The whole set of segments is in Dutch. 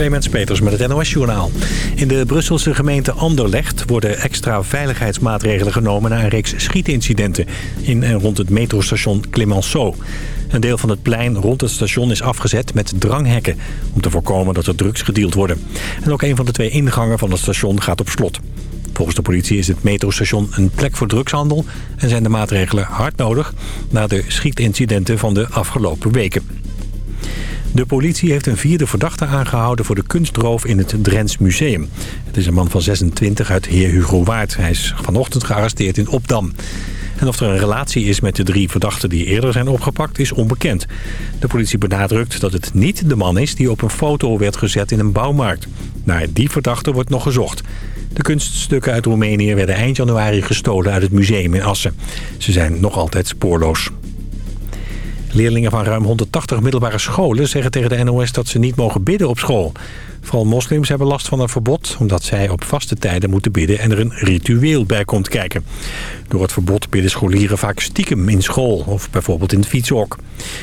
Clemens Peters met het NOS Journaal. In de Brusselse gemeente Anderlecht worden extra veiligheidsmaatregelen genomen... na een reeks schietincidenten in en rond het metrostation Clemenceau. Een deel van het plein rond het station is afgezet met dranghekken... om te voorkomen dat er drugs gedeeld worden. En ook een van de twee ingangen van het station gaat op slot. Volgens de politie is het metrostation een plek voor drugshandel... en zijn de maatregelen hard nodig na de schietincidenten van de afgelopen weken. De politie heeft een vierde verdachte aangehouden voor de kunstroof in het Drents Museum. Het is een man van 26 uit Heer Hugo Waard. Hij is vanochtend gearresteerd in Opdam. En of er een relatie is met de drie verdachten die eerder zijn opgepakt is onbekend. De politie benadrukt dat het niet de man is die op een foto werd gezet in een bouwmarkt. Naar die verdachte wordt nog gezocht. De kunststukken uit Roemenië werden eind januari gestolen uit het museum in Assen. Ze zijn nog altijd spoorloos. Leerlingen van ruim 180 middelbare scholen zeggen tegen de NOS dat ze niet mogen bidden op school. Vooral moslims hebben last van een verbod omdat zij op vaste tijden moeten bidden en er een ritueel bij komt kijken. Door het verbod bidden scholieren vaak stiekem in school of bijvoorbeeld in het fietshok.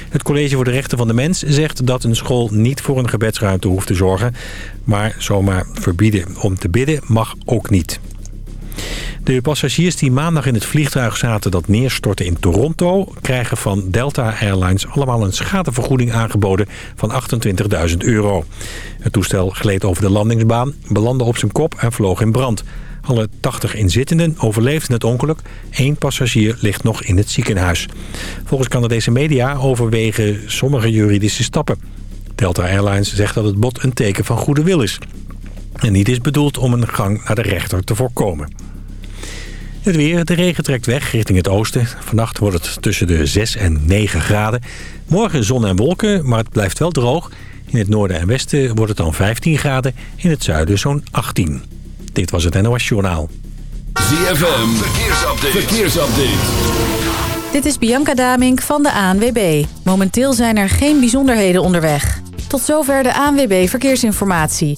Het College voor de Rechten van de Mens zegt dat een school niet voor een gebedsruimte hoeft te zorgen, maar zomaar verbieden om te bidden mag ook niet. De passagiers die maandag in het vliegtuig zaten dat neerstortte in Toronto... krijgen van Delta Airlines allemaal een schadevergoeding aangeboden van 28.000 euro. Het toestel gleed over de landingsbaan, belandde op zijn kop en vloog in brand. Alle 80 inzittenden overleefden het ongeluk. Eén passagier ligt nog in het ziekenhuis. Volgens Canadese media overwegen sommige juridische stappen. Delta Airlines zegt dat het bod een teken van goede wil is. En niet is bedoeld om een gang naar de rechter te voorkomen. Het weer, de regen trekt weg richting het oosten. Vannacht wordt het tussen de 6 en 9 graden. Morgen zon en wolken, maar het blijft wel droog. In het noorden en westen wordt het dan 15 graden. In het zuiden zo'n 18. Dit was het NOS Journaal. ZFM, verkeersupdate. verkeersupdate. Dit is Bianca Damink van de ANWB. Momenteel zijn er geen bijzonderheden onderweg. Tot zover de ANWB Verkeersinformatie.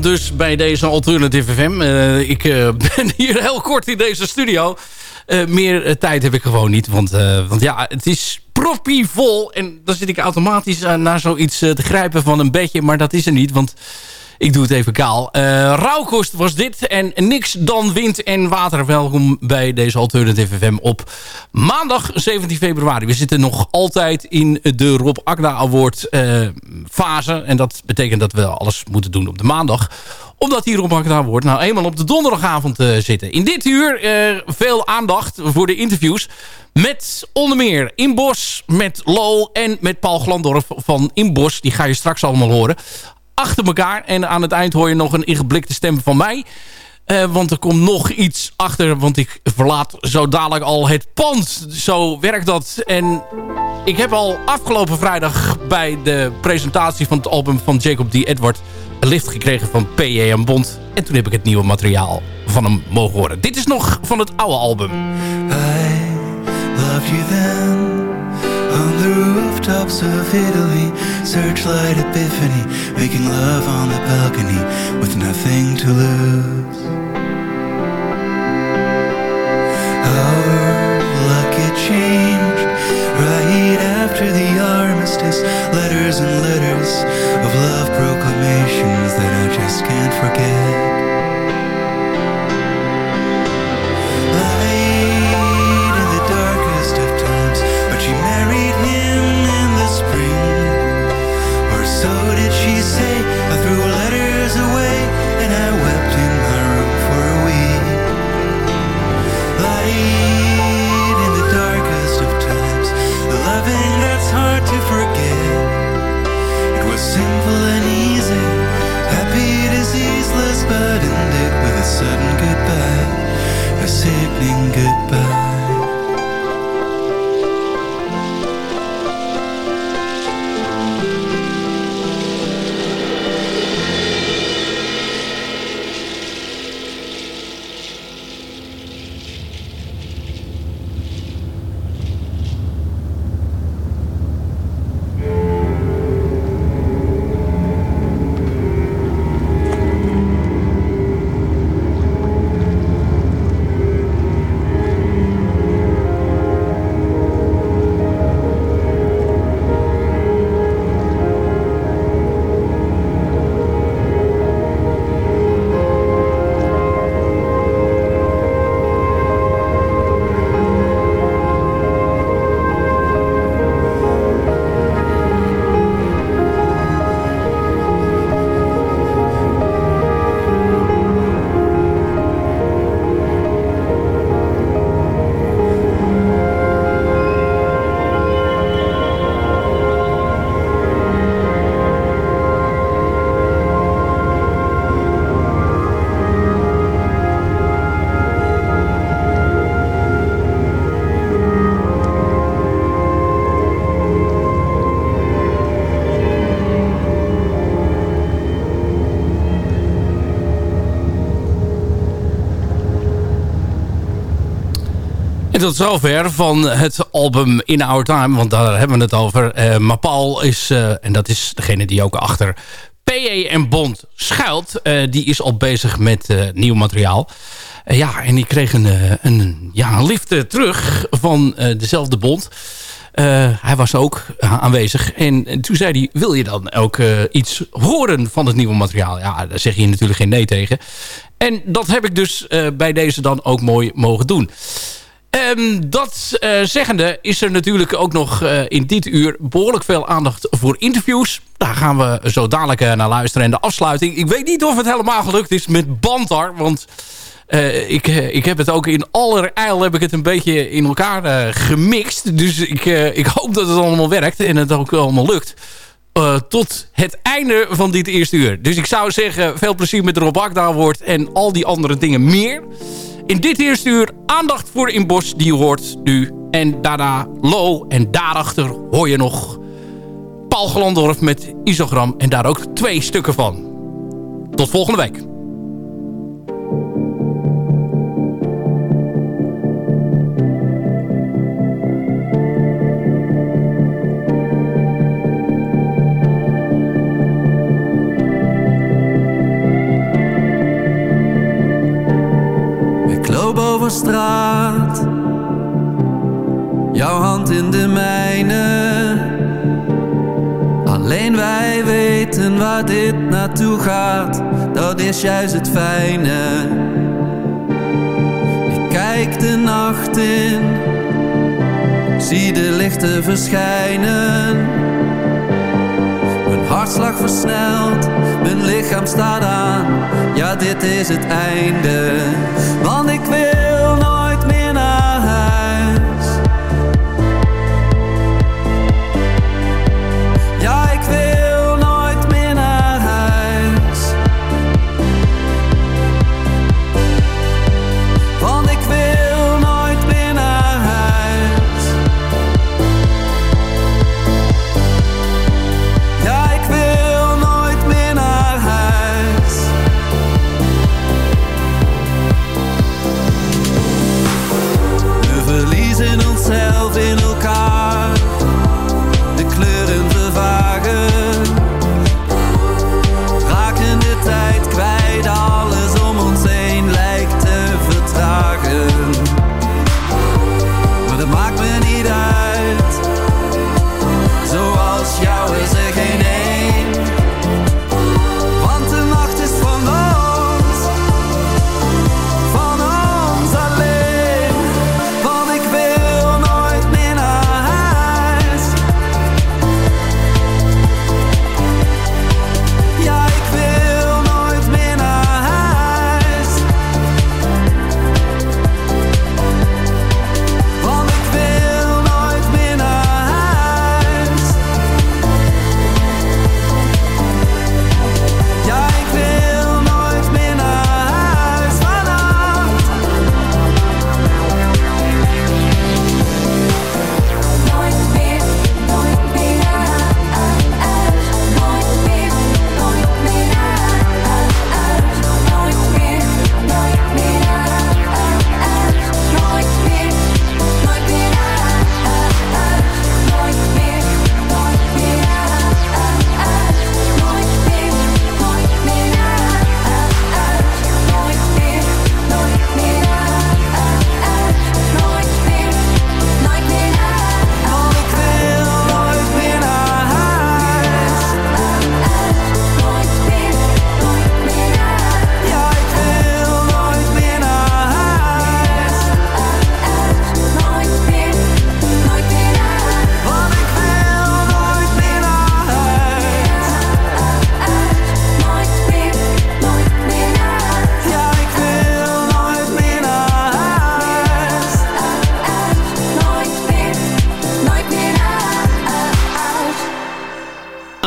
Dus bij deze Alternative FM. Eh, ik eh, ben hier heel kort in deze studio. Eh, meer tijd heb ik gewoon niet. Want, want ja, het is proppievol. En dan zit ik automatisch naar zoiets te grijpen van een bedje. Maar dat is er niet, want ik doe het even kaal. Eh Rauwkost was dit. En niks dan wind en water. Welkom bij deze Alternative FM op maandag 17 februari. We zitten nog altijd in de Rob Agda Award eh, fase. En dat betekent dat we alles moeten doen op de maandag omdat die Rob Agda Award nou eenmaal op de donderdagavond eh, zitten. In dit uur veel aandacht voor de interviews. Met onder meer Inbos, met Lo en met Paul Glandorf van Inbos. Die ga je straks allemaal horen achter elkaar. En aan het eind hoor je nog een ingeblikte stem van mij. Eh, want er komt nog iets achter. Want ik verlaat zo dadelijk al het pand. Zo werkt dat. En ik heb al afgelopen vrijdag bij de presentatie van het album van Jacob D. Edward... een lift gekregen van P.J.M. Bond. En toen heb ik het nieuwe materiaal van hem mogen horen. Dit is nog van het oude album. I you then rooftops of Italy, searchlight epiphany, making love on the balcony with nothing to lose. Our luck it changed right after the armistice, letters and letters of love proclamations that I just can't forget. En tot zover van het album In Our Time, want daar hebben we het over. Eh maar Paul is, eh, en dat is degene die ook achter PE en Bond schuilt. eh, die is al bezig met nieuw materiaal. Ja, en die kreeg een, een, ja, terug van dezelfde Bond. Hij was ook aanwezig. En, en toen zei hij, wil je dan ook iets horen van het nieuwe materiaal? Ja, daar zeg je natuurlijk geen nee tegen. En dat heb ik dus bij deze dan ook mooi mogen doen. Ehm, dat eh, zeggende is er natuurlijk ook nog eh, in dit uur behoorlijk veel aandacht voor interviews. Daar gaan we zo dadelijk eh, naar luisteren. En de afsluiting, ik weet niet of het helemaal gelukt is met Bantar. Want ik, ik heb het ook in allerijl heb ik het een beetje in elkaar gemixt. Dus ik, ik hoop dat het allemaal werkt en het ook allemaal lukt. Eh, tot het einde van dit eerste uur. Dus ik zou zeggen, veel plezier met Rob wordt en al die andere dingen meer. In dit eerste uur aandacht voor In Bos, die hoort nu. En daarna Lo. En daarachter hoor je nog Paul Glandorf met Isogram. En daar ook twee stukken van. Tot volgende week. Straat, jouw hand in de mijne. Alleen wij weten waar dit naartoe gaat, dat is juist het fijne. Ik kijk de nacht in, zie de lichten verschijnen. Mijn hartslag versnelt, mijn lichaam staat aan. Ja, dit is het einde. Want ik wil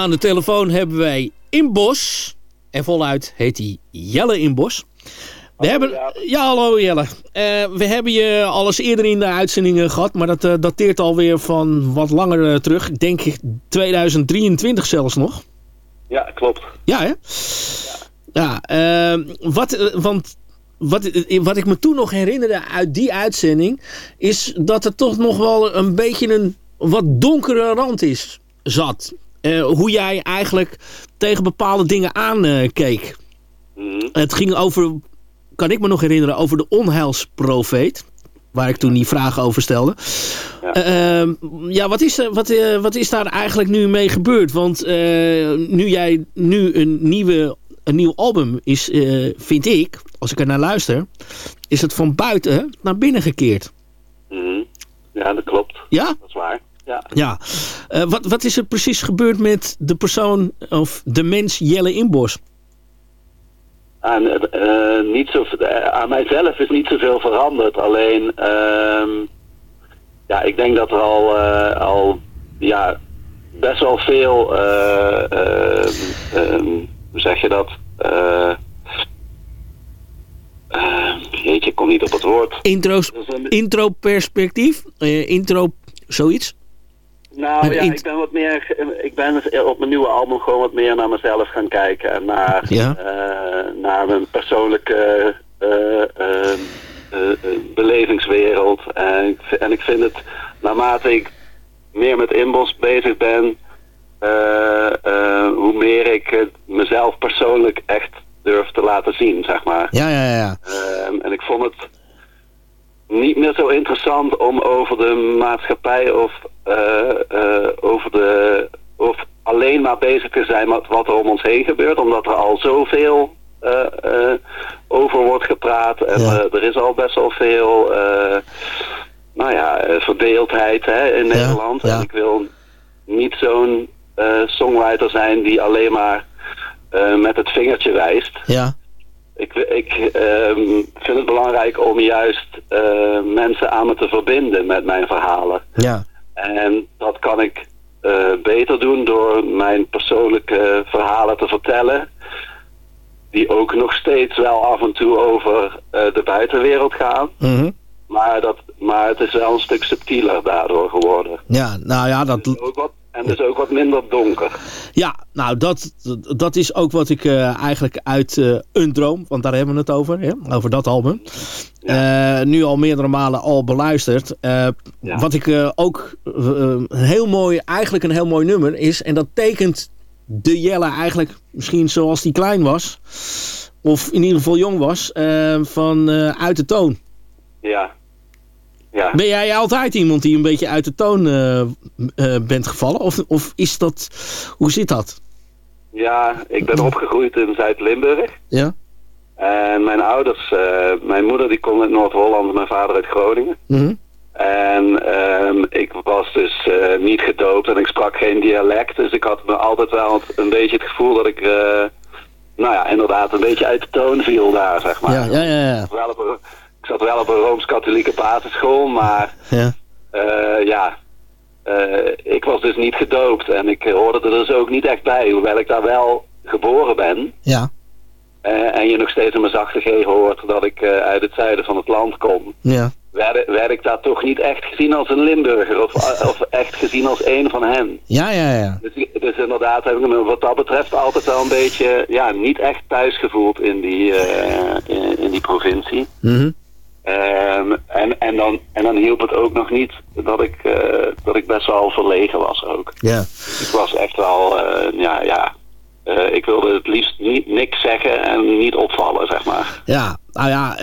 Aan de telefoon hebben wij Inbos. En voluit heet hij Jelle Inbos. We hebben, ja, hallo Jelle. Eh, we hebben je al eens eerder in de uitzendingen gehad, maar dat eh, dateert alweer van wat langer eh, terug. Ik denk 2023 zelfs nog. Ja, klopt. Ja, hè? Ja, eh, wat, want wat, wat ik me toen nog herinnerde uit die uitzending... is dat er toch nog wel een beetje een wat donkere rand is, zat. Eh, hoe jij eigenlijk tegen bepaalde dingen aankeek. Mhm. Het ging over, kan ik me nog herinneren, over de onheilsprofeet. Waar ik toen die vragen over stelde. Ja. Eh, ehm, ja, wat is, er, wat, eh, wat is daar eigenlijk nu mee gebeurd? Want eh, nu jij nu een, nieuwe, een nieuw album is, eh, vind ik, als ik er naar luister, is het van buiten naar binnen gekeerd. Mhm. Ja, dat klopt. Ja? Dat is waar. Ja. Ja. Eh, wat, wat is er precies gebeurd met de persoon of de mens Jelle Inbos? Aan, eh, eh, niet zo, aan mijzelf is niet zoveel veranderd. Alleen, ehm, ja, ik denk dat er al, al ja, best wel veel, eh, ehm, hoe zeg je dat? Jeetje, ik kom niet op het woord. Intro's, intro perspectief? Intro zoiets? Nou Maar ja, ik ben wat meer, ik ben op mijn nieuwe album gewoon wat meer naar mezelf gaan kijken en naar, Ja. eh, naar mijn persoonlijke eh, eh, belevingswereld. En ik, en ik vind het, naarmate ik meer met inbos bezig ben, hoe meer ik mezelf persoonlijk echt durf te laten zien, zeg maar. Ja, ja, ja. En ik vond het niet meer zo interessant om over de maatschappij of eh, eh, over de of alleen maar bezig te zijn met wat er om ons heen gebeurt, omdat er al zoveel eh, over wordt gepraat en Ja. er is al best wel veel nou ja, verdeeldheid hè, in Ja, Nederland. ja. En ik wil niet zo'n songwriter zijn die alleen maar met het vingertje wijst. Ja, Ik, ik ehm, vind het belangrijk om juist eh, mensen aan me te verbinden met mijn verhalen. ja. En dat kan ik eh, beter doen door mijn persoonlijke verhalen te vertellen. Die ook nog steeds wel af en toe over eh, de buitenwereld gaan. Mhm. Maar, dat, maar het is wel een stuk subtieler daardoor geworden. Ja, nou ja, dat, Ook wat, en dus ook wat minder donker. ja, nou dat, dat is ook wat ik eh, eigenlijk uit eh, Een Droom, want daar hebben we het over, hè? over dat album. Eh, nu al meerdere malen al beluisterd. Ja. Wat ik ook een heel mooi, eigenlijk een heel mooi nummer is, en dat tekent de Jelle eigenlijk misschien zoals die klein was, of in ieder geval jong was, van Uit de Toon. Ja. Ja. Ben jij altijd iemand die een beetje uit de toon eh, bent gevallen? Of, of is dat... Hoe zit dat? ja, ik ben opgegroeid in Zuid-Limburg. Ja? En mijn ouders, eh, mijn moeder die komt uit Noord-Holland, mijn vader uit Groningen. Mhm. En ehm, ik was dus niet gedoopt en ik sprak geen dialect. Dus ik had me altijd wel een beetje het gevoel dat ik, nou ja, inderdaad een beetje uit de toon viel daar, zeg maar. Ja, ja, ja. ja. Wel op een- ik zat wel op een Rooms-Katholieke basisschool, maar ja. eh, ja, eh, ik was dus niet gedoopt. En ik hoorde er dus ook niet echt bij, hoewel ik daar wel geboren ben. Ja, Eh, en je nog steeds in mijn zachte G hoort dat ik uit het zuiden van het land kom. ja. Werd, werd ik daar toch niet echt gezien als een Limburger of, of echt gezien als een van hen. Ja, ja, ja. Dus, dus inderdaad heb ik me wat dat betreft altijd wel een beetje ja, niet echt thuis gevoeld in die, in, in die provincie. Mhm. Ehm, en, en, dan, en dan hielp het ook nog niet dat ik, eh, dat ik best wel verlegen was ook. Ja. Ik was echt wel, eh, ja, ja. eh, ik wilde het liefst niet, niks zeggen en niet opvallen, zeg maar. Ja, nou ja,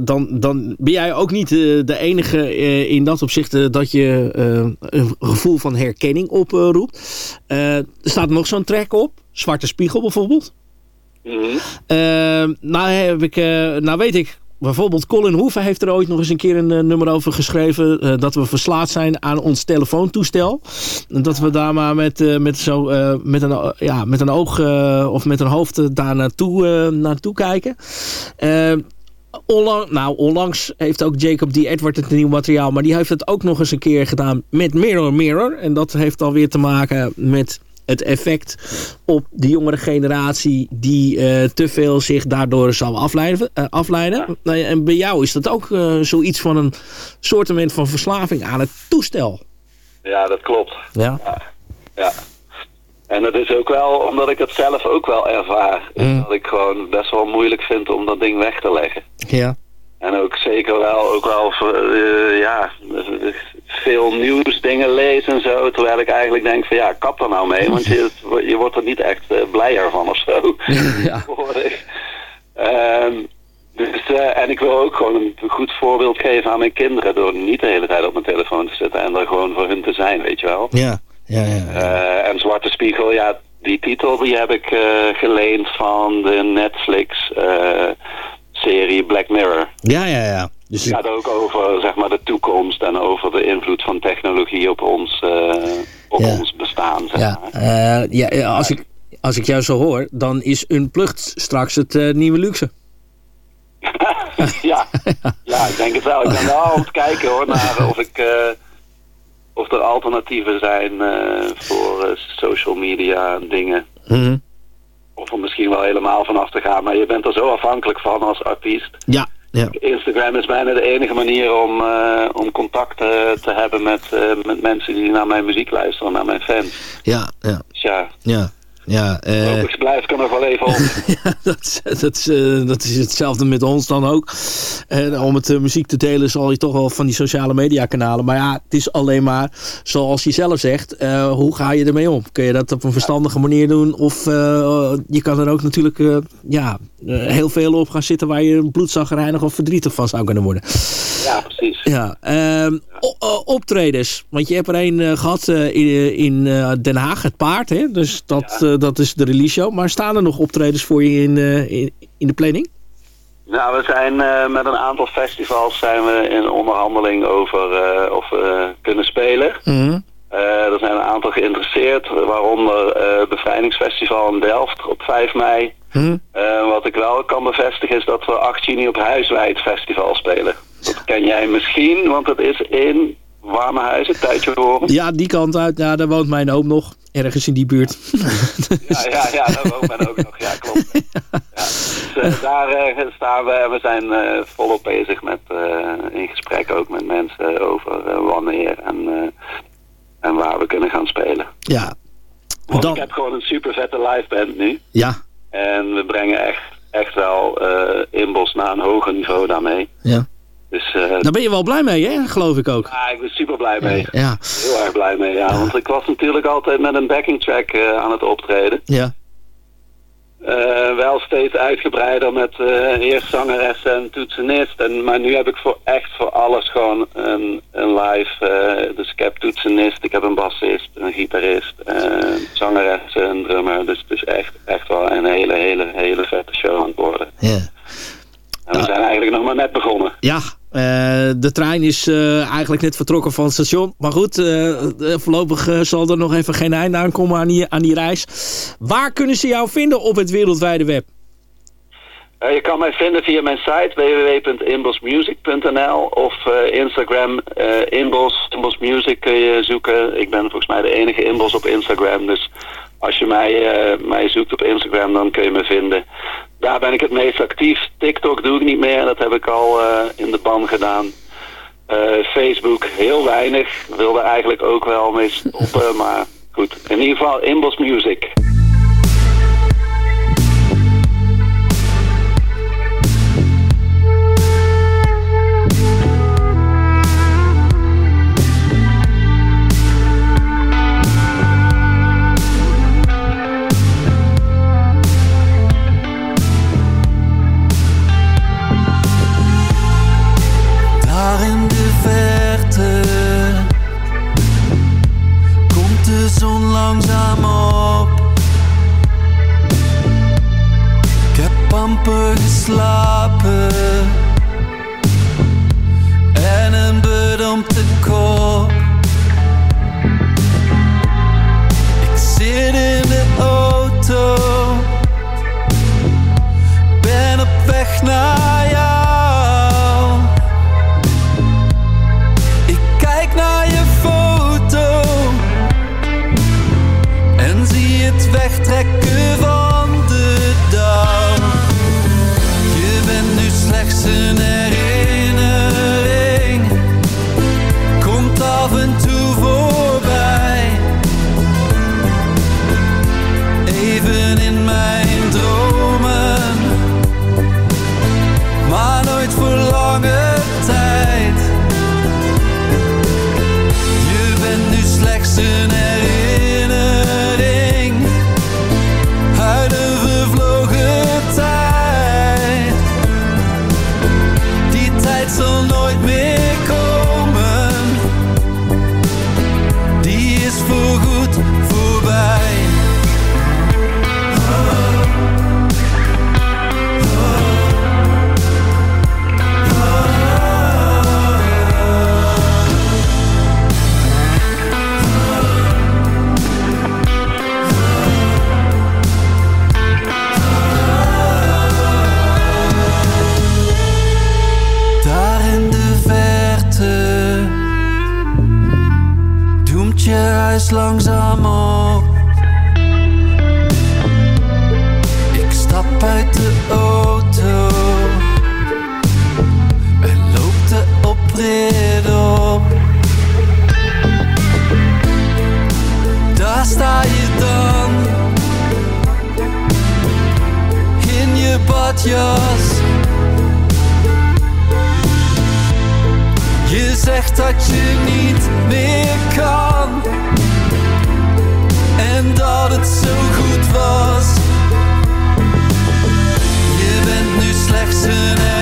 dan, dan ben jij ook niet de enige in dat opzicht dat je een gevoel van herkenning oproept. Er staat nog zo'n track op, Zwarte Spiegel bijvoorbeeld. Eh, nou, heb ik, nou weet ik, bijvoorbeeld Colin Hoeven heeft er ooit nog eens een keer een eh, nummer over geschreven. eh, dat we verslaafd zijn aan ons telefoontoestel. En dat we daar maar met, eh, met, zo, met, een, ja, met een oog of met een hoofd daar naartoe, naartoe kijken. Onlang, nou, onlangs heeft ook Jacob D. Edward het nieuw materiaal. Maar die heeft het ook nog eens een keer gedaan met Mirror Mirror. En dat heeft alweer te maken met het effect op de jongere generatie die eh, te veel zich daardoor zou afleiden. eh, afleiden. Nou ja, en bij jou is dat ook eh, zoiets van een soortement van verslaving aan het toestel. Ja, dat klopt. Ja. Ja. En dat is ook wel omdat ik het zelf ook wel ervaar. Mm. Dat ik gewoon best wel moeilijk vind om dat ding weg te leggen. Ja. En ook zeker wel, ook wel eh, ja, veel nieuwsdingen lezen en zo. Terwijl ik eigenlijk denk van ja, kap er nou mee. Want je, je wordt er niet echt eh, blijer van of zo. ja. Ehm, dus, eh, en ik wil ook gewoon een goed voorbeeld geven aan mijn kinderen door niet de hele tijd op mijn telefoon te zitten en er gewoon voor hun te zijn, weet je wel. Ja. Ja, ja. Eh, en Zwarte Spiegel, ja, die titel die heb ik geleend van de Netflix serie Black Mirror. Ja, ja, ja. Dus Het gaat ook over zeg maar, de toekomst en over de invloed van technologie op ons, eh, op Ja. ons bestaan. Zeg ja, maar. eh, ja, ja, als, ik, als ik jou zo hoor, dan is Unplugged straks het eh, nieuwe luxe. ja. ja, ik denk het wel. Ik ben wel aan het kijken hoor, naar of, ik, eh, of er alternatieven zijn eh, voor eh, social media en dingen. Mhm. Of er misschien wel helemaal vanaf te gaan. Maar je bent er zo afhankelijk van als artiest. Ja, ja. Instagram is bijna de enige manier om, eh, om contact eh, te hebben met, eh, met mensen die naar mijn muziek luisteren, naar mijn fans. Ja, ja, Dus ja, ja. Ja, eh, hopelijk blijf ik er nog wel even op. ja dat, is- dat, is, eh, dat is hetzelfde met ons dan ook. En om het eh, muziek te delen zal je toch wel van die sociale media kanalen. Maar ja, het is alleen maar, zoals je zelf zegt, hoe ga je ermee om? Kun je dat op een verstandige manier doen? Of je kan er ook natuurlijk ja, heel veel op gaan zitten waar je bloedzagrijnig of verdrietig van zou kunnen worden. Ja, precies. Ja, ehm, o- optredens. Want je hebt er een eh, gehad eh, in, in eh, Den Haag, het paard. Hè? Dus dat, eh, dat is de release show. Maar staan er nog optredens voor je in, eh, in, in de planning? Nou, we zijn eh, met een aantal festivals zijn we in onderhandeling over eh, of we kunnen spelen. Eh, er zijn een aantal geïnteresseerd, waaronder eh Bevrijdingsfestival in Delft op 5 mei. Eh, wat ik wel kan bevestigen is dat we 8 juni op Huiswijd Festival spelen. Dat ken jij misschien, want het is in Warmehuizen, tijdje horen. Ja, die kant uit. Ja, daar woont mijn oom nog. Ergens in die buurt. Ja, ja, ja, daar woont men ook nog. Ja, klopt. Ja. Dus, eh, daar eh, staan we we zijn eh, volop bezig met, in gesprek ook met mensen over wanneer en, en waar we kunnen gaan spelen. Ja. Want Dan- ik heb gewoon een super vette live band nu. Ja. En we brengen echt, echt wel eh Inbos naar een hoger niveau daarmee. Ja. Dus eh, Daar ben je wel blij mee, hè? Geloof ik ook. ja, ik ben super blij mee. Ja. Heel erg blij mee, ja. Want ik was natuurlijk altijd met een backing track eh, aan het optreden. Ja. Eh, wel steeds uitgebreider met eerst zangeres en toetsenist. En, maar nu heb ik voor echt voor alles gewoon een, een live. dus ik heb toetsenist, ik heb een bassist, een gitarist, een zangeres, een drummer. Dus het is echt, echt wel een hele, hele, hele vette show aan het worden. Ja. En we zijn eigenlijk nog maar net begonnen. Ja, eh, de trein is eh, eigenlijk net vertrokken van het station. Maar goed, eh, voorlopig zal er nog even geen einde aankomen aan die, aan die reis. Waar kunnen ze jou vinden op het wereldwijde web? Je kan mij vinden via mijn site www.inbosmusic.nl of Instagram Inbos, Inbos kun je zoeken. Ik ben volgens mij de enige Inbos op Instagram, dus als je mij, mij zoekt op Instagram dan kun je me vinden. Daar ben ik het meest actief. TikTok doe ik niet meer, dat heb ik al eh, in de ban gedaan. Eh, Facebook heel weinig, wilde eigenlijk ook wel mee stoppen, maar goed. In ieder geval Inbos Music. Huis langzaam. Ik stap uit de auto en loop de oprit op. Daar sta je dan in je badjas. Je zegt dat je niet meer kan En dat het zo goed was. Je bent nu slechts een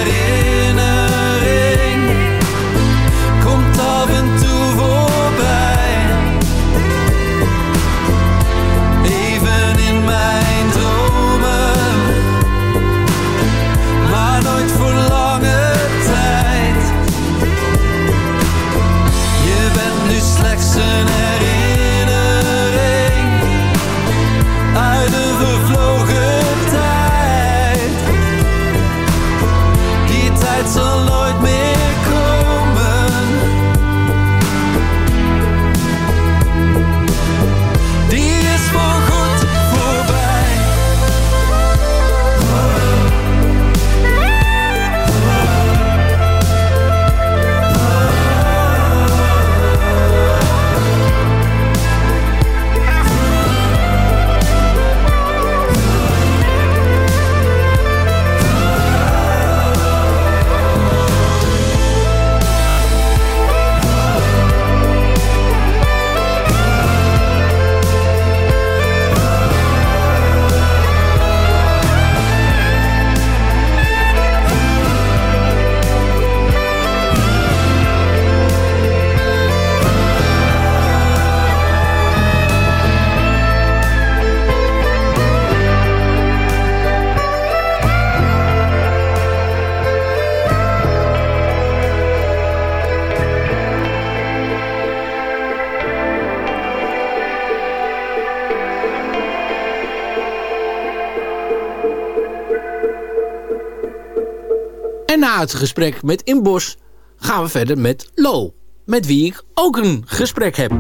na het gesprek met Inbos gaan we verder met Lo. Met wie ik ook een gesprek heb.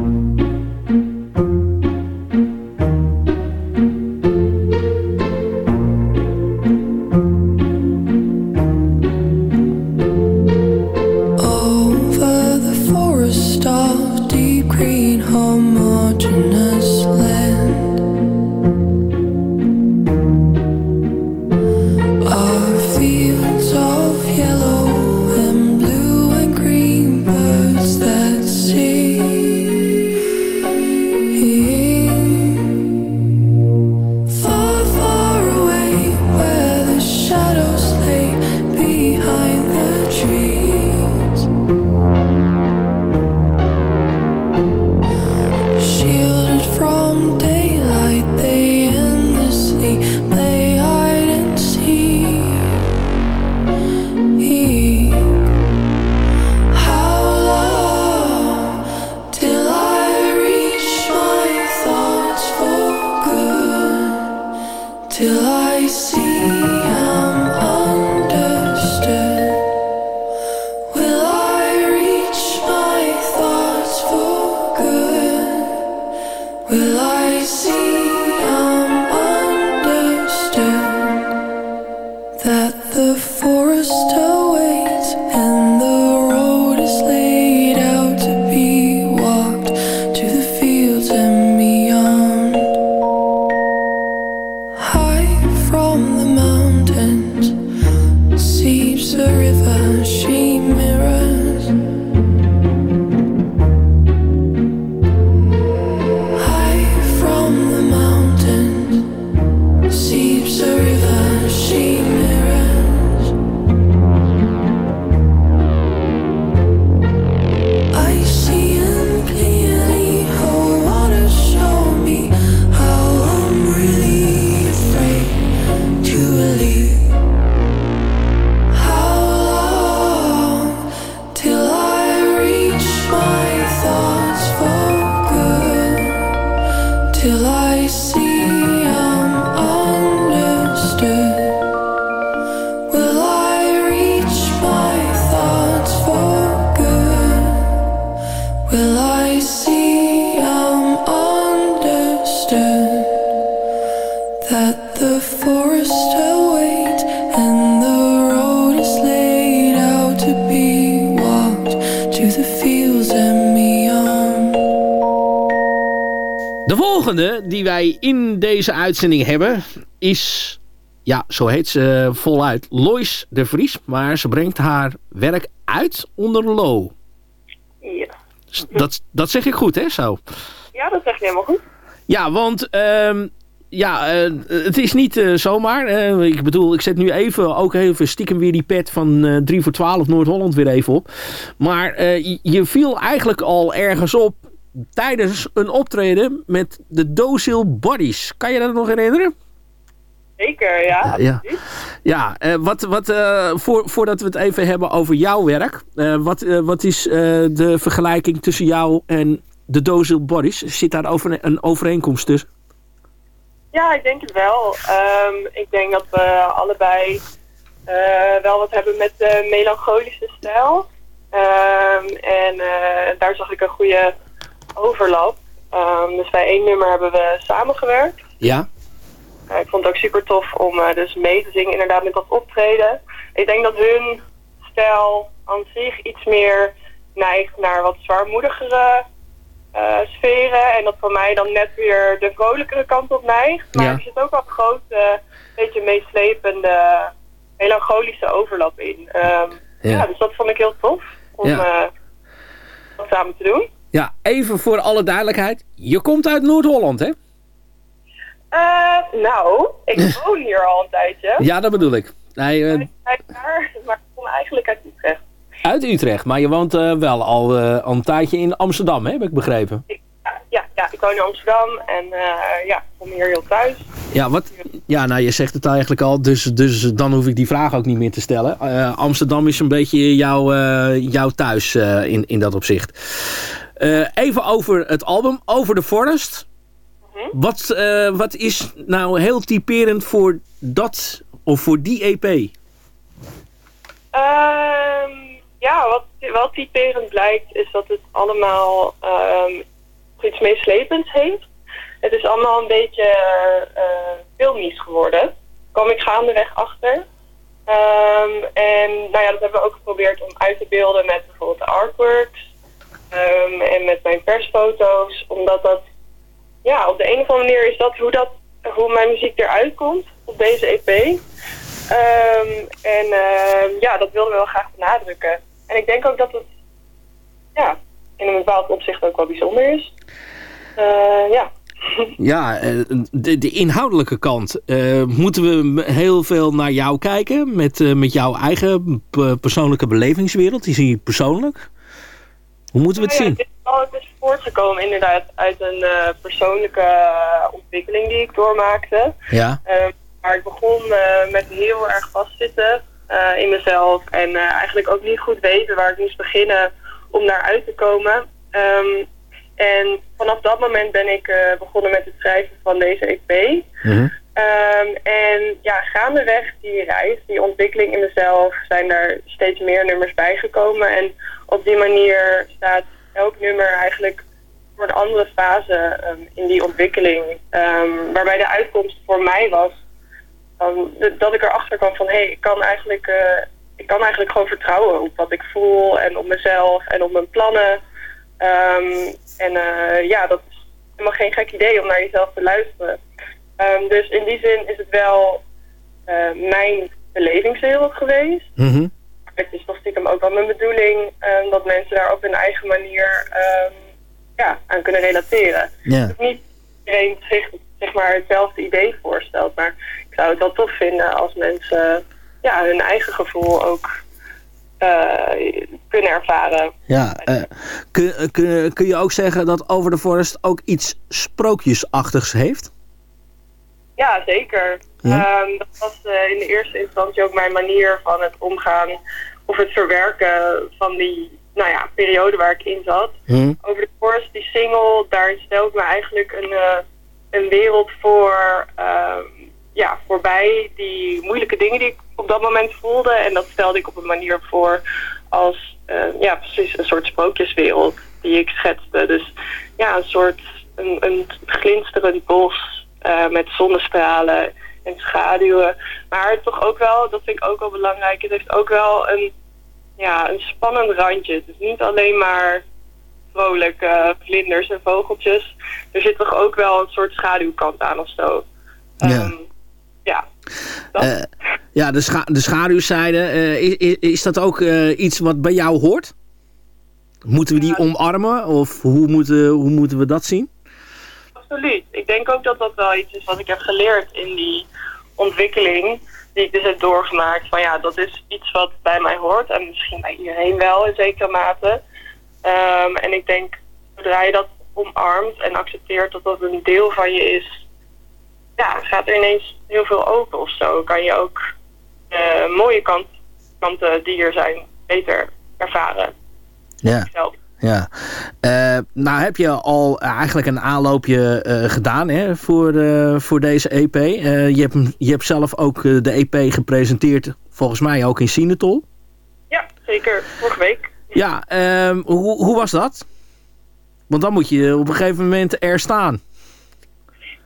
Wij in deze uitzending hebben is, ja, zo heet ze voluit, Lois de Vries. Maar ze brengt haar werk uit onder Lo. Ja. Dat, dat zeg ik goed, hè, zo? ja, dat zeg je helemaal goed. Ja, want ehm, ja, eh, het is niet eh, zomaar. Eh, ik bedoel, ik zet nu even, ook even stiekem weer die pet van eh 3 voor 12 Noord-Holland weer even op. Maar je viel eigenlijk al ergens op tijdens een optreden met de Docile Bodies. Kan je dat nog herinneren? Zeker, ja. Ja, ja eh, wat, wat, eh, voor, voordat we het even hebben over jouw werk. eh, wat, wat is eh, de vergelijking tussen jou en de Docile Bodies? Zit daar over, een overeenkomst tussen? Ja, ik denk het wel. Ehm, ik denk dat we allebei eh, wel wat hebben met de melancholische stijl. Ehm, en eh, daar zag ik een goede overlap. Ehm, dus bij één nummer hebben we samengewerkt. Ja. Ik vond het ook super tof om eh, dus mee te zingen, inderdaad met dat optreden. Ik denk dat hun stijl aan zich iets meer neigt naar wat zwaarmoedigere eh, sferen. En dat voor mij dan net weer de vrolijkere kant op neigt. Maar Ja. er zit ook wel een grote, beetje meeslepende, melancholische overlap in. Ehm, Ja. ja. dus dat vond ik heel tof om Ja. eh, dat samen te doen. Ja, even voor alle duidelijkheid. Je komt uit Noord-Holland, hè? Eh, nou, ik woon hier al een tijdje. Ja, dat bedoel ik. Nee, eh, Vijf jaar, maar ik kom eigenlijk uit Utrecht. uit Utrecht, maar je woont eh, wel al, eh, al een tijdje in Amsterdam, hè? heb ik begrepen. Ja, ja, ik woon in Amsterdam en eh, ja, ik kom hier heel thuis. Ja, wat, ja, nou, je zegt het eigenlijk al, dus, dus dan hoef ik die vraag ook niet meer te stellen. Eh, Amsterdam is een beetje jouw, eh, jouw thuis eh, in, in dat opzicht. Eh, even over het album, Over the Forest. Wat, eh, wat is nou heel typerend voor dat, of voor die EP? Ehm, ja, wat wel typerend blijkt is dat het allemaal ehm, iets meeslepends heeft. Het is allemaal een beetje eh filmisch geworden. Kwam ik gaandeweg achter. Ehm, en nou ja, dat hebben we ook geprobeerd om uit te beelden met bijvoorbeeld de artworks. Ehm, en met mijn persfoto's. Omdat dat, ja, op de een of andere manier is dat hoe, dat, hoe mijn muziek eruit komt op deze EP. Ehm, en ehm, ja, dat wilden we wel graag benadrukken. En ik denk ook dat het ja, in een bepaald opzicht ook wel bijzonder is. Eh, ja. Ja, eh, de, de inhoudelijke kant. eh, moeten we heel veel naar jou kijken met, met jouw eigen persoonlijke belevingswereld? Die persoonlijk? Hoe moeten we het Nou ja, zien? Het is, al- het is voortgekomen inderdaad uit een eh, persoonlijke eh, ontwikkeling die ik doormaakte. Ja. Ehm, maar ik begon eh, met heel erg vastzitten in mezelf. En eigenlijk ook niet goed weten waar ik moest beginnen om naar uit te komen. Ehm, en vanaf dat moment ben ik eh, begonnen met het schrijven van deze EP. Ehm, en ja, gaandeweg die reis, die ontwikkeling in mezelf, zijn er steeds meer nummers bijgekomen. En op die manier staat elk nummer eigenlijk voor een andere fase ehm, in die ontwikkeling. Ehm, waarbij de uitkomst voor mij was um, dat ik erachter kwam van hé, hey, ik kan eigenlijk eh, ik kan eigenlijk gewoon vertrouwen op wat ik voel en op mezelf en op mijn plannen. Ehm, en eh, ja, dat is helemaal geen gek idee om naar jezelf te luisteren. Ehm, dus in die zin is het wel eh, mijn belevingswereld geweest. Het is toch stiekem ook wel mijn bedoeling ehm, dat mensen daar op hun eigen manier ja, aan kunnen relateren. Ja. Dus niet iedereen zich zeg maar, hetzelfde idee voorstelt, maar ik zou het wel tof vinden als mensen ja, hun eigen gevoel ook kunnen ervaren. Ja, eh, kun, eh, kun, kun je ook zeggen dat Over the Forest ook iets sprookjesachtigs heeft? Ja, zeker. Ja? Ehm, dat was eh, in de eerste instantie ook mijn manier van het omgaan of het verwerken van die nou ja, periode waar ik in zat. Over de Forest, die single, daar stel ik me eigenlijk een, eh, een wereld voor, ehm, ja, voorbij. Die moeilijke dingen die ik op dat moment voelde. En dat stelde ik op een manier voor als, eh, ja, precies een soort sprookjeswereld die ik schetste. Dus ja, een soort, een, een glinsterend bos eh, met zonnestralen en schaduwen. Maar toch ook wel, dat vind ik ook wel belangrijk, het heeft ook wel een, ja, een spannend randje. Het is niet alleen maar vrolijke vlinders en vogeltjes. Er zit toch ook wel een soort schaduwkant aan of zo. Ja. Ja. Eh, ja, de, scha de schaduwzijde. eh, is, is- is dat ook eh, iets wat bij jou hoort? Moeten we die omarmen? Of hoe moeten, hoe moeten we dat zien? Absoluut. Ik denk ook dat dat wel iets is wat ik heb geleerd in die ontwikkeling. Die ik dus heb doorgemaakt. Van ja, dat is iets wat bij mij hoort. En misschien bij iedereen wel in zekere mate. Ehm, en ik denk, zodra je dat omarmt en accepteert dat dat een deel van je is. Ja, gaat er ineens heel veel open of zo. Kan je ook de mooie kant, kanten die er zijn beter ervaren. Ja. Zelf. Ja. Eh, nou heb je al eigenlijk een aanloopje eh, gedaan hè, voor, eh, voor deze EP. Eh, je, hebt, je hebt zelf ook eh, de EP gepresenteerd, volgens mij ook in Sinatol. Ja, zeker. Vorige week. Ja, ehm, hoe, hoe was dat? Want dan moet je op een gegeven moment er staan.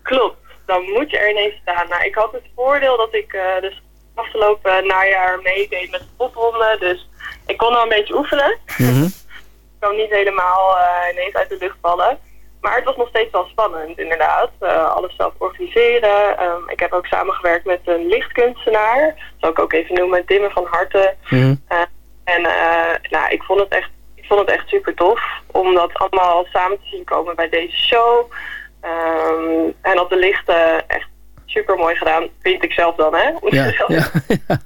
Klopt, dan moet je er ineens staan. Nou, ik had het voordeel dat ik eh, dus afgelopen najaar meedeed met de popronde. Dus ik kon al een beetje oefenen. Ik kwam niet helemaal eh, ineens uit de lucht vallen. Maar het was nog steeds wel spannend, inderdaad. Eh, alles zelf organiseren. Ehm, ik heb ook samengewerkt met een lichtkunstenaar. Zal ik ook even noemen, Dimme van Harten. Eh, en nou, ik vond het echt, ik vond het echt super tof om dat allemaal samen te zien komen bij deze show. Ehm, en op de lichten echt super mooi gedaan, vind ik zelf dan, hè? Ja, ja, ja.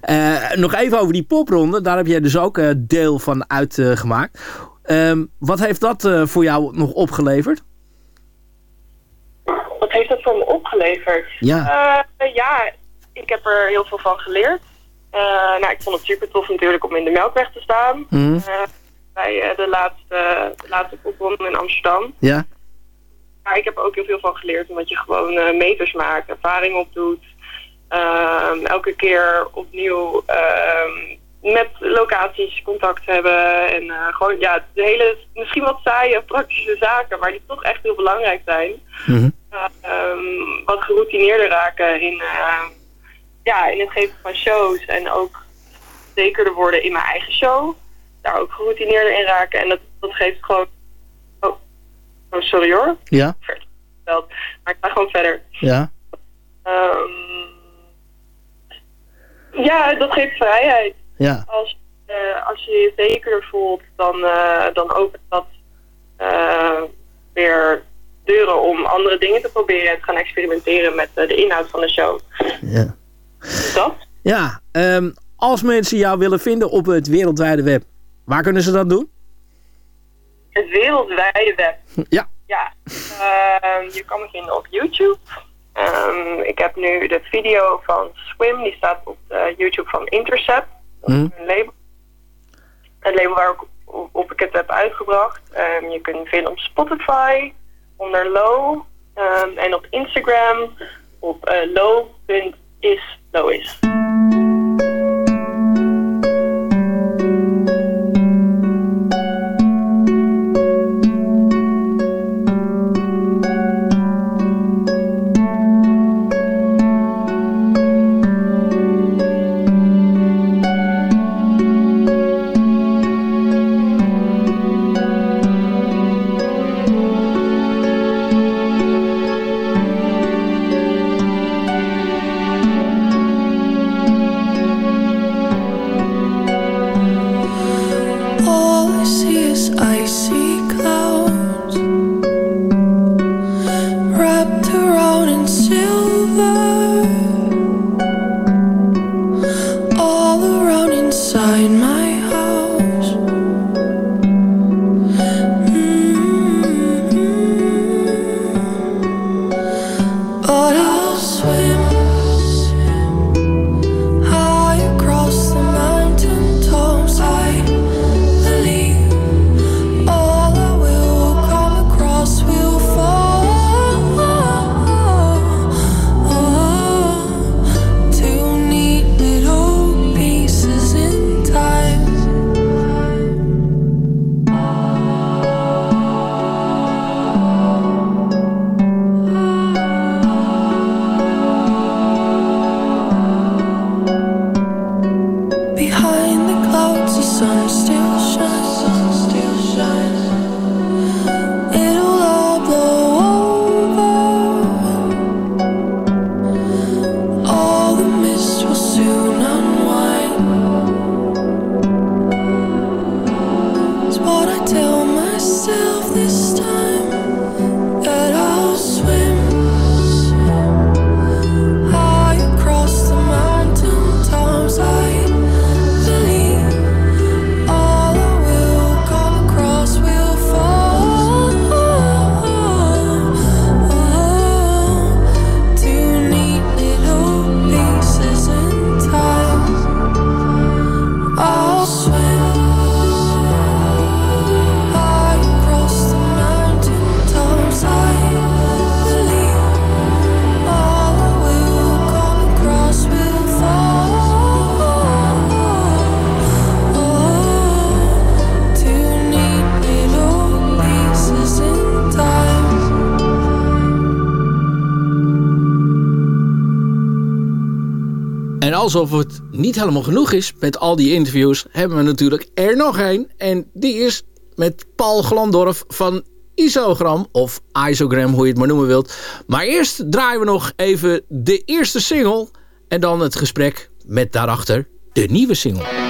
Eh, nog even over die popronde. Daar heb jij dus ook eh, deel van uitgemaakt. Ehm, wat heeft dat eh, voor jou nog opgeleverd? Wat heeft dat voor me opgeleverd? Ja. Ja, ik heb er heel veel van geleerd. Nou, ik vond het super tof natuurlijk om in de Melkweg te staan. Eh, bij de laatste, de laatste popronde in Amsterdam. Ja. Maar ik heb er ook heel veel van geleerd, omdat je gewoon eh, meters maakt, ervaring opdoet. Ehm, elke keer opnieuw ehm, met locaties contact hebben. En eh, gewoon, ja, de hele, misschien wat saaie praktische zaken, maar die toch echt heel belangrijk zijn. Ehm, wat geroutineerder raken in, eh, ja, in het geven van shows. En ook zekerder worden in mijn eigen show. Daar ook geroutineerder in raken. En dat, dat geeft gewoon... Oh, sorry hoor. Ja. Maar ik ga gewoon verder. Ja. Ehm, ja, dat geeft vrijheid. Ja. Als, eh, als je je zekerder voelt, dan, eh, dan opent dat eh, weer deuren om andere dingen te proberen en te gaan experimenteren met de inhoud van de show. Ja. Dat? Ja, ehm, als mensen jou willen vinden op het wereldwijde web, waar kunnen ze dat doen? Het wereldwijde web. Ja. Ja, ehm, je kan me vinden op YouTube. Ehm, ik heb nu de video van Swim, die staat op YouTube van Intercept. Hm. Een label. Het label waar ik op, op ik het heb uitgebracht. Ehm, je kunt me vinden op Spotify, onder Low. en op Instagram op uh, low.islois. alsof het niet helemaal genoeg is met al die interviews... hebben we natuurlijk er nog één. En die is met Paul Glandorf van Isogram. Of Isogram, hoe je het maar noemen wilt. Maar eerst draaien we nog even de eerste single. En dan het gesprek met daarachter de nieuwe single.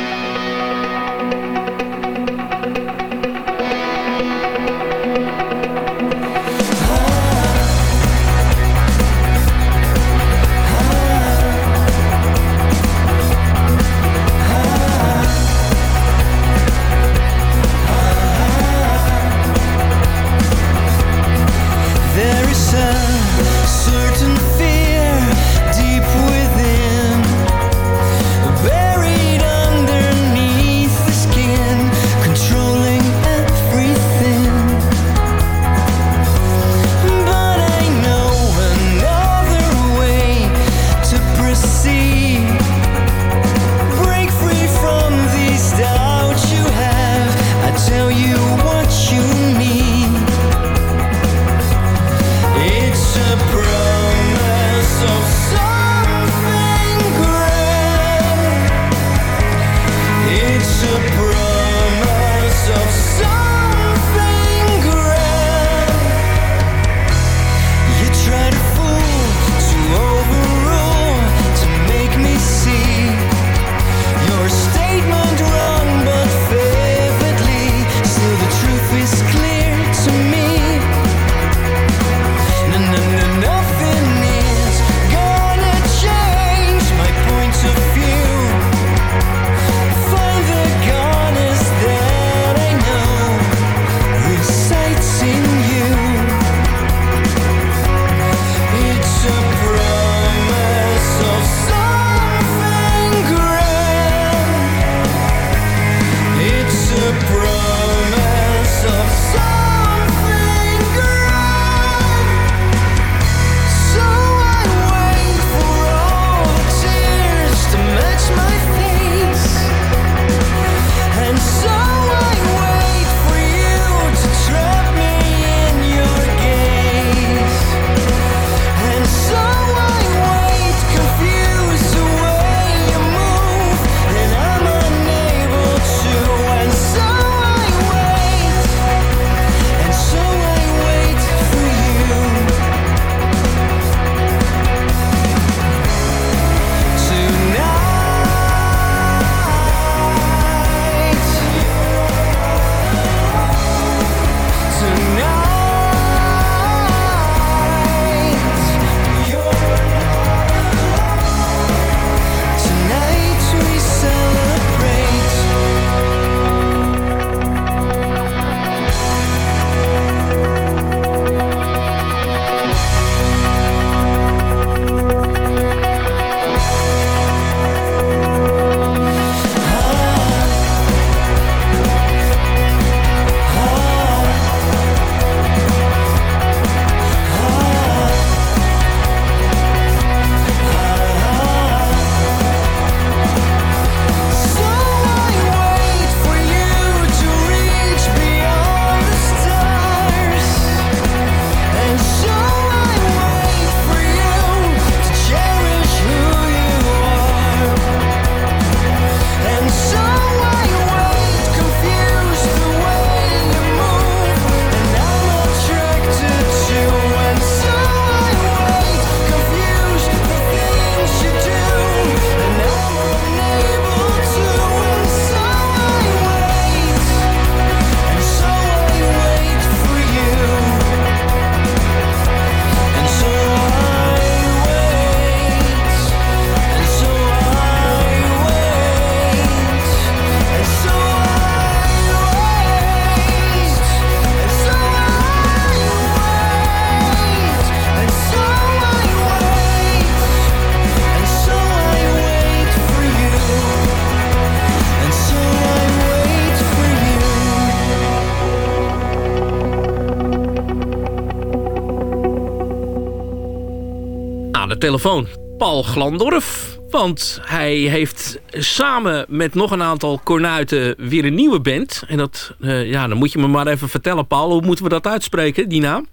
Paul Glandorf. Want hij heeft samen met nog een aantal kornuiten weer een nieuwe band. En dat, eh, ja, dan moet je me maar even vertellen, Paul. Hoe moeten we dat uitspreken, die naam?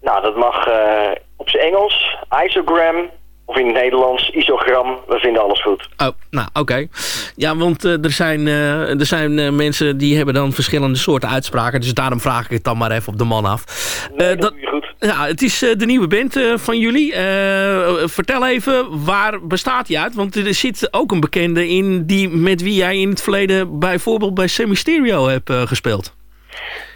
Nou, dat mag eh, op zijn Engels. Isogram of in het Nederlands, isogram. We vinden alles goed. Oh, nou, oké. Ja, want eh, er zijn, eh, er zijn eh, mensen die hebben dan verschillende soorten uitspraken. Dus daarom vraag ik het dan maar even op de man af. Nee, dat je goed. Ja, het is de nieuwe band van jullie. Vertel even, waar bestaat die uit? Want er zit ook een bekende in die, met wie jij in het verleden bijvoorbeeld bij Semi Stereo hebt gespeeld.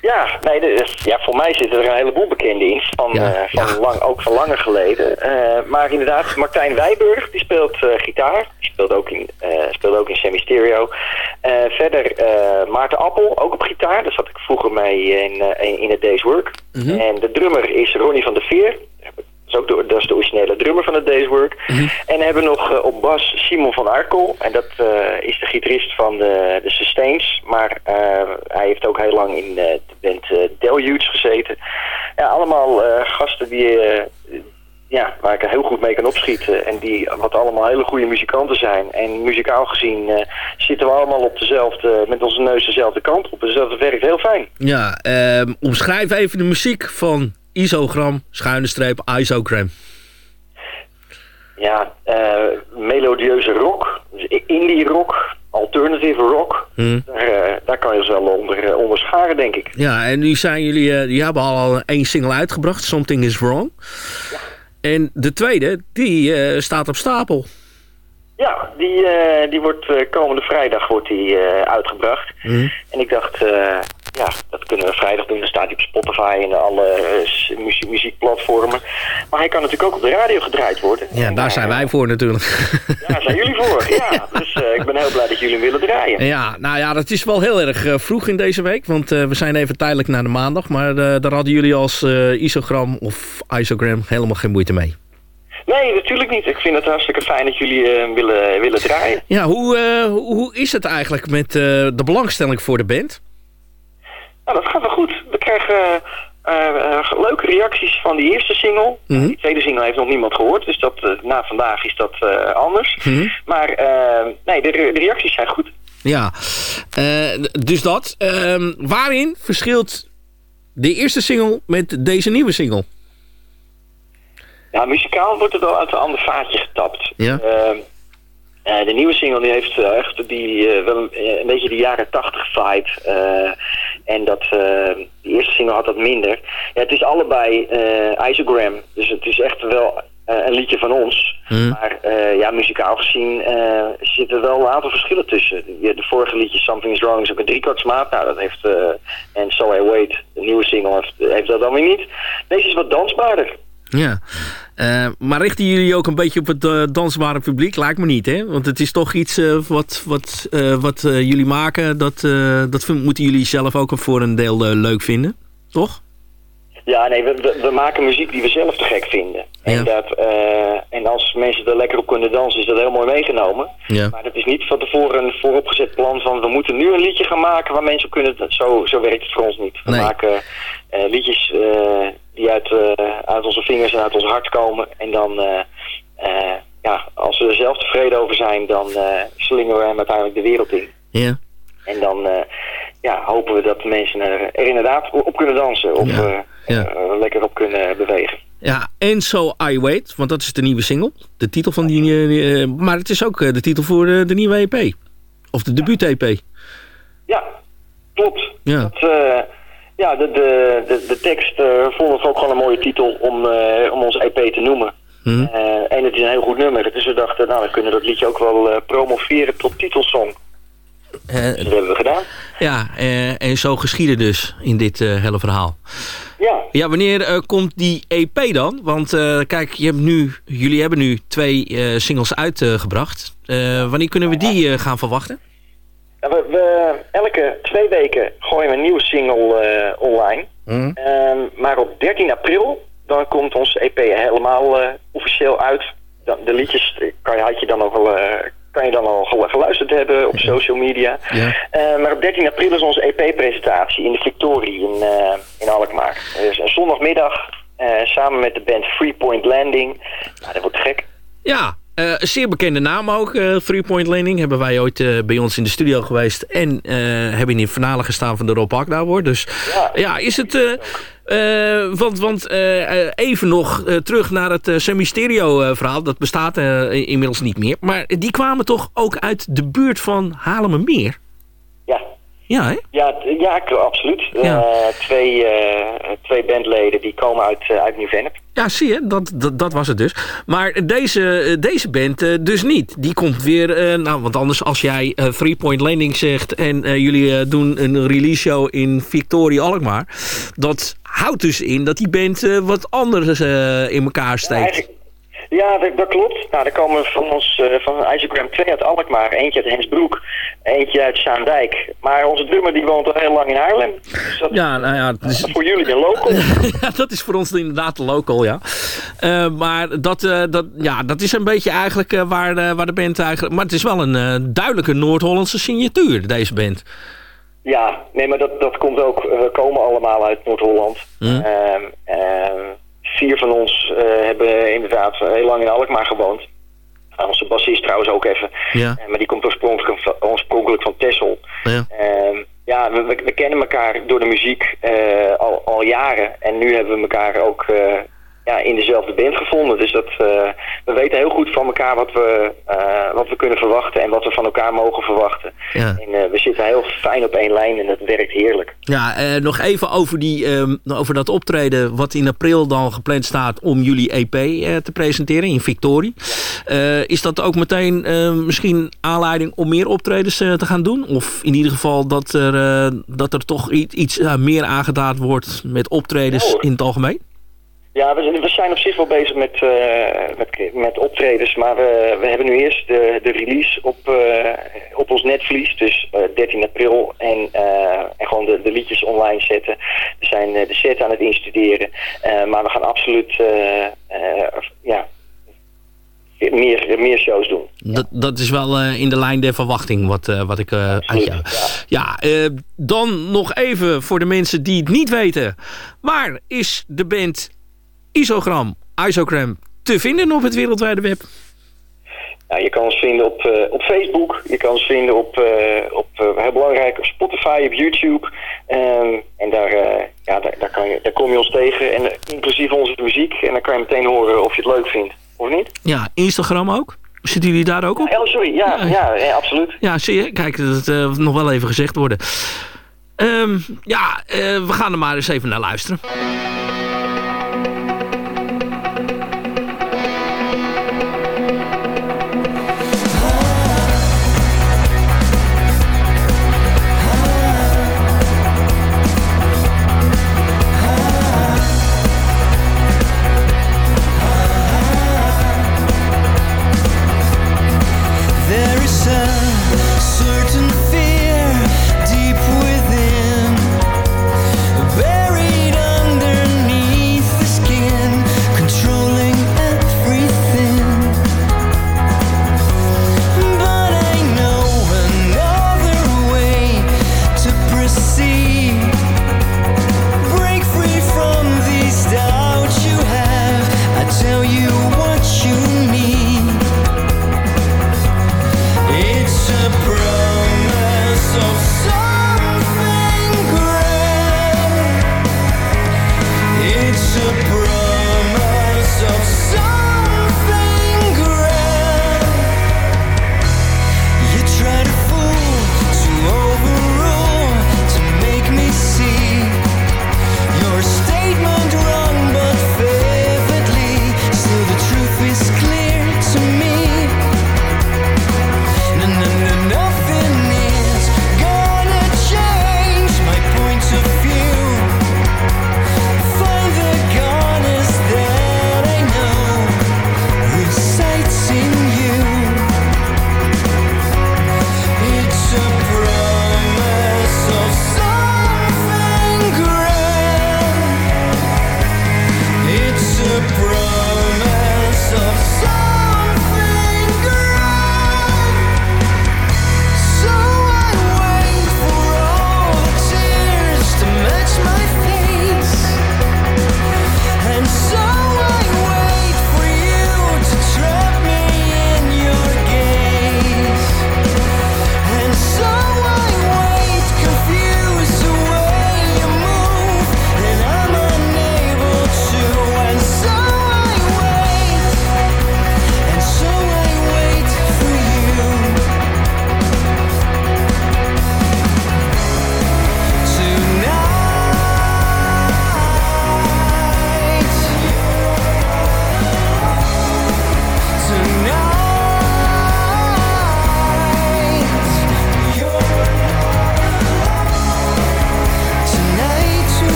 Ja, nee, de- ja, voor mij zitten er een heleboel bekenden in. Van, Ja, eh, van lang, ook van langer geleden. Eh, maar inderdaad, Martijn Wijburg, die speelt eh, gitaar. Die speelt ook in, speelt ook in Semi Stereo. Eh, verder Maarten Appel, ook op gitaar. Daar zat ik vroeger mee in, in, in het Day's Work. En de drummer is Ronnie van der Veer. Dat is, ook de, dat is de originele drummer van het Day's Work. En we hebben nog eh, op bas Simon van Arkel. En dat eh, is de gitarist van de, de Sustains. Maar eh, hij heeft ook heel lang in de band Deluge gezeten. Ja, allemaal gasten die, ja, waar ik er heel goed mee kan opschieten. En die wat allemaal hele goede muzikanten zijn. En muzikaal gezien zitten we allemaal op dezelfde, met onze neus dezelfde kant op. Dus dat werkt heel fijn. Ja, ehm, omschrijf even de muziek van Isogram, schuine streep, Isogram. Ja, eh, melodieuze rock, dus indie rock, alternative rock. Hm. Daar, eh, daar kan je ze wel onder, eh, onder scharen, denk ik. Ja, en nu zijn jullie, eh, die hebben al één single uitgebracht, Something is Wrong. En de tweede, die staat op stapel. Ja, die, die wordt komende vrijdag wordt die, uitgebracht. Hm. En ik dacht, ja, dat kunnen we vrijdag doen. Dan staat hij op Spotify en alle eh, muziekplatformen. Maar hij kan natuurlijk ook op de radio gedraaid worden. Ja, daar zijn wij voor natuurlijk. Daar zijn jullie voor, ja. Dus eh, ik ben heel blij dat jullie hem willen draaien. Ja, nou ja, dat is wel heel erg eh, vroeg in deze week. Want we zijn even tijdelijk naar de maandag. Maar daar hadden jullie als isogram of isogram helemaal geen moeite mee. Nee, natuurlijk niet. Ik vind het hartstikke fijn dat jullie eh, willen, willen draaien. Ja, hoe, hoe is het eigenlijk met de belangstelling voor de band? Nou, dat gaat wel goed. We krijgen eh, eh, leuke reacties van die eerste single. Mhm. Die tweede single heeft nog niemand gehoord, dus dat, eh, na vandaag is dat anders. Mhm. Maar nee, de, re- de reacties zijn goed. Ja, dus dat. Ehm, waarin verschilt de eerste single met deze nieuwe single? Ja, muzikaal wordt het wel uit een ander vaatje getapt. Ja. Eh, eh, de nieuwe single die heeft eh, echt die, eh, wel een, een beetje de jaren tachtig vibe. en dat, eh, die eerste single had dat minder. Ja, het is allebei isogram. Dus het is echt wel een liedje van ons. Hm. Maar ja, muzikaal gezien zitten er wel een aantal verschillen tussen. Je- De vorige liedje Something is Wrong is ook een driekwartsmaat. Nou, dat heeft... eh, en So I Wait, de nieuwe single, heeft, heeft dat dan weer niet. Deze is wat dansbaarder. Ja, Eh, maar richten jullie ook een beetje op het eh, dansbare publiek? Lijkt me niet, hè? Want het is toch iets eh, wat, wat, wat jullie maken. Dat, dat vind- moeten jullie zelf ook voor een deel leuk vinden, toch? Ja, nee, we, we, we maken muziek die we zelf te gek vinden. En, dat, en als mensen er lekker op kunnen dansen, is dat heel mooi meegenomen. Ja. Maar het is niet van tevoren een vooropgezet plan van... we moeten nu een liedje gaan maken waar mensen op kunnen... Zo, zo werkt het voor ons niet. We Nee. maken liedjes die uit, eh, uit onze vingers en uit ons hart komen. En dan, eh, eh, ja, als we er zelf tevreden over zijn... dan slingen we hem uiteindelijk de wereld in. Ja. En dan ja, hopen we dat de mensen er, er inderdaad op kunnen dansen. Of Ja. lekker op kunnen bewegen. Ja, en So I Wait, want dat is de nieuwe single. De titel van die... eh, maar het is ook de titel voor eh, de nieuwe EP. Of de debuut-EP. Ja, klopt. Ja. Dat, ja, de, de, de, de tekst vonden we ook gewoon een mooie titel om, eh, om onze EP te noemen. Hm. Eh, en het is een heel goed nummer. Dus we dachten, nou, we kunnen dat liedje ook wel promoveren tot titelsong. Dus dat hebben we gedaan. ja, en zo geschieden dus in dit hele verhaal. Ja. Ja, wanneer komt die EP dan? Want kijk, je hebt nu, jullie hebben nu twee singles uitgebracht. Wanneer kunnen we die gaan verwachten? We, we, elke twee weken gooien we een nieuwe single eh, online. Hm. Ehm, maar op 13 april, dan komt onze EP helemaal eh, officieel uit. Dan, de liedjes kan je, had je dan nog wel, eh, kan je dan al gelu- geluisterd hebben op social media. Ja. Eh, maar op 13 april is onze EP-presentatie in de Victorie in, eh, in Alkmaar. Dus een zondagmiddag samen met de band Free Point Landing. Nou, dat wordt gek. Ja, Eh, een zeer bekende naam ook, eh Three Point Landing. Hebben wij ooit eh, bij ons in de studio geweest. En hebben in de finale gestaan van de Rob Award. Dus ja, is het... want want even nog terug naar het Semisterio verhaal. Dat bestaat inmiddels niet meer. Maar die kwamen toch ook uit de buurt van Haarlemmermeer? Ja. Ja, hè? Ja, ja absoluut. Ja. Eh, twee, eh, twee bandleden die komen uit, eh, uit Nieuw-Vennep. Ja, zie je, dat, dat, dat was het dus. Maar deze, deze band dus niet. Die komt weer, nou, want anders als jij Three Point Landing zegt... en jullie doen een release show in Victoria Alkmaar... dat houdt dus in dat die band wat anders in elkaar steekt. Ja, dat, dat klopt. Nou, er komen van ons, eh, van Isogram 2 uit Alkmaar, eentje uit Hensbroek, eentje uit Zaandijk. Maar onze drummer die woont al heel lang in Haarlem. Dus dat Ja, nou ja, is voor jullie een local. ja, dat is voor ons inderdaad de local, ja. Eh, maar dat, eh, dat, ja, dat is een beetje eigenlijk waar, de, waar de band eigenlijk... Maar het is wel een duidelijke Noord-Hollandse signatuur, deze band. Ja, nee, maar dat, dat komt ook. We komen allemaal uit Noord-Holland. Hm. Vier van ons eh, hebben inderdaad heel lang in Alkmaar gewoond. Uh, onze bassist trouwens ook even. Ja. Eh, maar die komt oorspronkelijk van, oorspronkelijk van Texel. Ja. Ehm, ja, we, we, kennen elkaar door de muziek eh, al, al jaren. En nu hebben we elkaar ook eh, ja, in dezelfde band gevonden. Dus dat, eh, we weten heel goed van elkaar wat we, eh, wat we kunnen verwachten en wat we van elkaar mogen verwachten. Ja. En eh, we zitten heel fijn op één lijn en dat werkt heerlijk. Ja, nog even over, die, ehm, over dat optreden wat in april dan gepland staat om jullie EP te presenteren in Victorie. Is dat ook meteen eh, misschien aanleiding om meer optredens te gaan doen? Of in ieder geval dat er, dat er toch iets meer aangedaan wordt met optredens in het algemeen? Ja, we, we zijn op zich wel bezig met, eh, met, met optredens, maar we, we hebben nu eerst de, de release op, eh, op ons netvlies, dus eh, 13 april, en, en gewoon de, de liedjes online zetten. We zijn de set aan het instuderen, maar we gaan absoluut ja, meer, meer shows doen. Dat, dat is wel in de lijn der verwachting wat, wat ik uit jou... Ja, eh, dan nog even voor de mensen die het niet weten. Waar is de band Isogram, Isogram te vinden op het wereldwijde web? Nou, je kan ons vinden op, eh, op Facebook, je kan ons vinden op, eh, op eh, heel belangrijk, op Spotify, op YouTube. Ehm, en daar, ja, daar, daar, kan je, daar kom je ons tegen, en, inclusief onze muziek. En dan kan je meteen horen of je het leuk vindt, of niet? Ja, Instagram ook? Zitten jullie daar ook op? Oh, sorry, ja, ja, ja, absoluut. Ja, zie je? Kijk, dat nog wel even gezegd worden. Um, ja, we gaan er maar eens even naar luisteren.